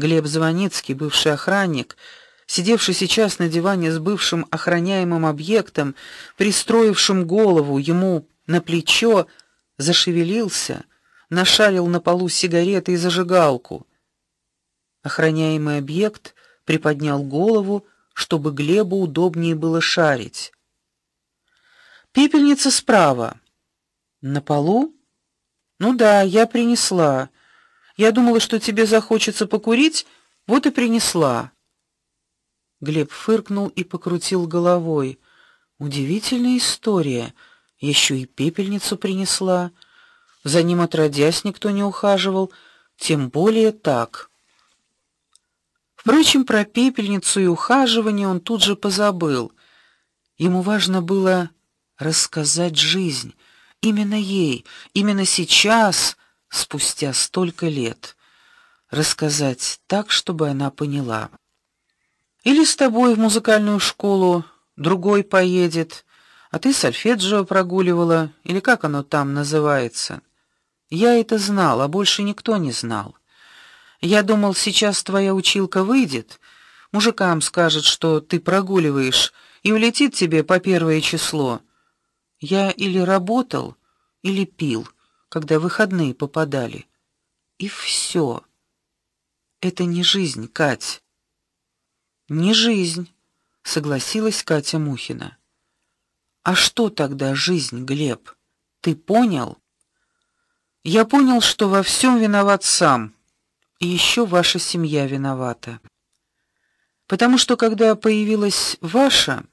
Глеб Звоницкий, бывший охранник, сидевший сейчас на диване с бывшим охраняемым объектом, пристроившим голову ему на плечо, зашевелился, нашарил на полу сигареты и зажигалку. Охраняемый объект приподнял голову, чтобы Глебу удобнее было шарить. Пепельница справа. На полу? Ну да, я принесла. Я думала, что тебе захочется покурить, вот и принесла. Глеб фыркнул и покрутил головой. Удивительная история. Еще и пепельницу принесла. За ним отродясь никто не ухаживал, тем более так. Впрочем, про пепельницу и ухаживание он тут же позабыл. Ему важно было рассказать жизнь именно ей, именно сейчас, спустя столько лет. Рассказать так, чтобы она поняла. Или с тобой в музыкальную школу другой поедет, а ты сольфеджио прогуливала, или как оно там называется. Я это знал, а больше никто не знал. Я думал, сейчас твоя училка выйдет, мужикам скажет, что ты прогуливаешь, и улетит тебе по первое число. Я или работал, или пил, когда выходные попадали. И все. Это не жизнь, Кать. Не жизнь, согласилась Катя Мухина. А что тогда жизнь, Глеб? Ты понял? Я понял, что во всем виноват сам. И еще ваша семья виновата. Потому что когда появилась ваша,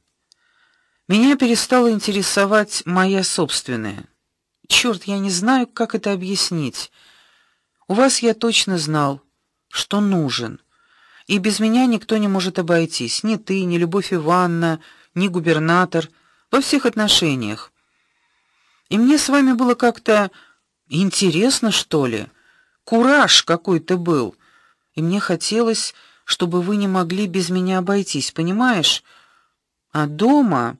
меня перестала интересовать моя собственная. Черт, я не знаю, как это объяснить. У вас я точно знал, что нужен. И без меня никто не может обойтись, ни ты, ни Любовь Ивановна, ни губернатор во всех отношениях. И мне с вами было как-то интересно, что ли? Кураж какой-то был. И мне хотелось, чтобы вы не могли без меня обойтись, понимаешь? А дома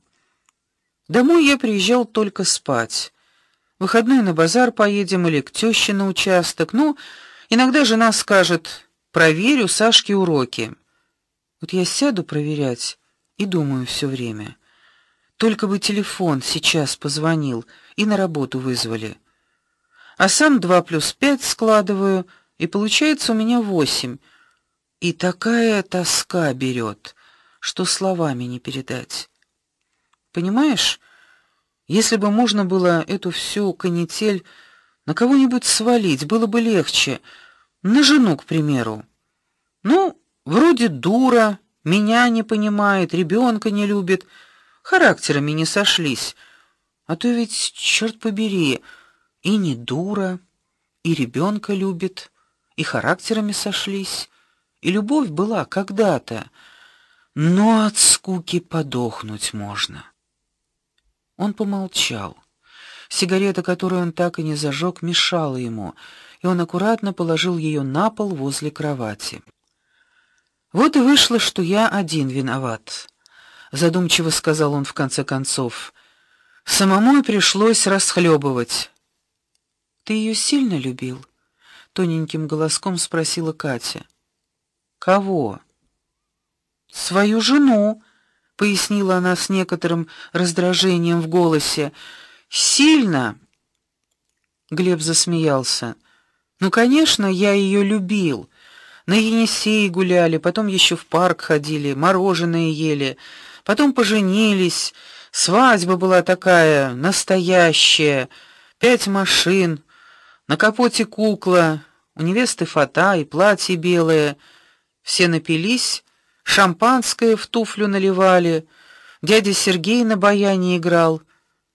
Домой я приезжал только спать. Выходной на базар поедем или к тёще на участок. Ну, иногда жена скажет: "Проверю Сашке уроки". Вот я сяду проверять и думаю все время: только бы телефон сейчас позвонил и на работу вызвали а сам два плюс пять складываю, и получается у меня восемь. И такая тоска берет, что словами не передать. Понимаешь? Если бы можно было эту всю канитель на кого-нибудь свалить, было бы легче. На жену, к примеру. Ну, вроде дура, меня не понимает, ребенка не любит, характерами не сошлись. А то ведь черт побери, и не дура, и ребенка любит, и характерами сошлись, и любовь была когда-то, но от скуки подохнуть можно. Он помолчал. Сигарета, которую он так и не зажег, мешала ему, и он аккуратно положил ее на пол возле кровати. Вот и вышло, что я один виноват, задумчиво сказал он в конце концов. Самому пришлось расхлебывать. Ты ее сильно любил? тоненьким голоском спросила Катя. Кого? Свою жену, пояснила она с некоторым раздражением в голосе. Сильно. Глеб засмеялся. Ну, конечно, я ее любил. На Енисее гуляли, потом еще в парк ходили, мороженое ели, потом поженились. Свадьба была такая настоящая, пять машин, на капоте кукла, у невесты фата и платье белое. Все напились, шампанское в туфлю наливали. Дядя Сергей на баяне играл.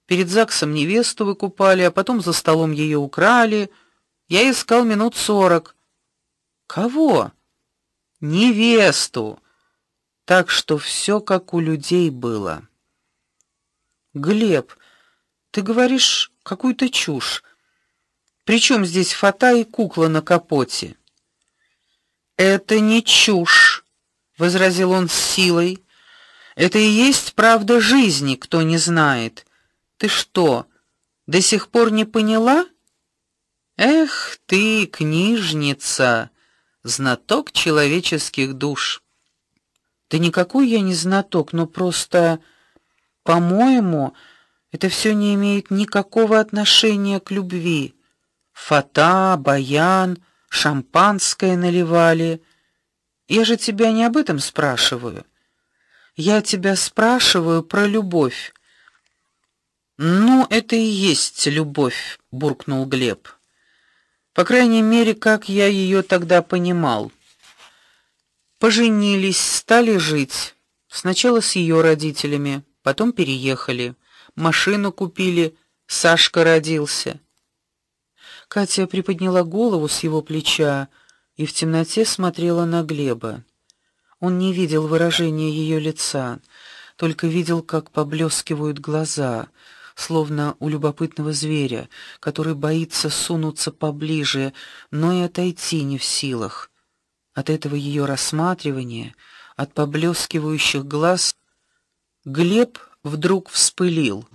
Перед ЗАГСом невесту выкупали, а потом за столом ее украли. Я искал минут сорок. Кого? Невесту. Так что все как у людей было. Глеб, ты говоришь какую-то чушь. Причем здесь фата и кукла на капоте? Это не чушь, возразил он с силой. Это и есть правда жизни, кто не знает. Ты что, до сих пор не поняла? Эх, ты, книжница, знаток человеческих душ. Да никакой я не знаток, но просто, по-моему, это все не имеет никакого отношения к любви. Фата, баян, шампанское наливали. Я же тебя не об этом спрашиваю. Я тебя спрашиваю про любовь. Ну, это и есть любовь, буркнул Глеб. По крайней мере, как я ее тогда понимал. Поженились, стали жить. Сначала с ее родителями, потом переехали. Машину купили, Сашка родился. Катя приподняла голову с его плеча и в темноте смотрела на Глеба. Он не видел выражения ее лица, только видел, как поблескивают глаза, словно у любопытного зверя, который боится сунуться поближе, но и отойти не в силах. От этого ее рассматривания, от поблескивающих глаз Глеб вдруг вспылил.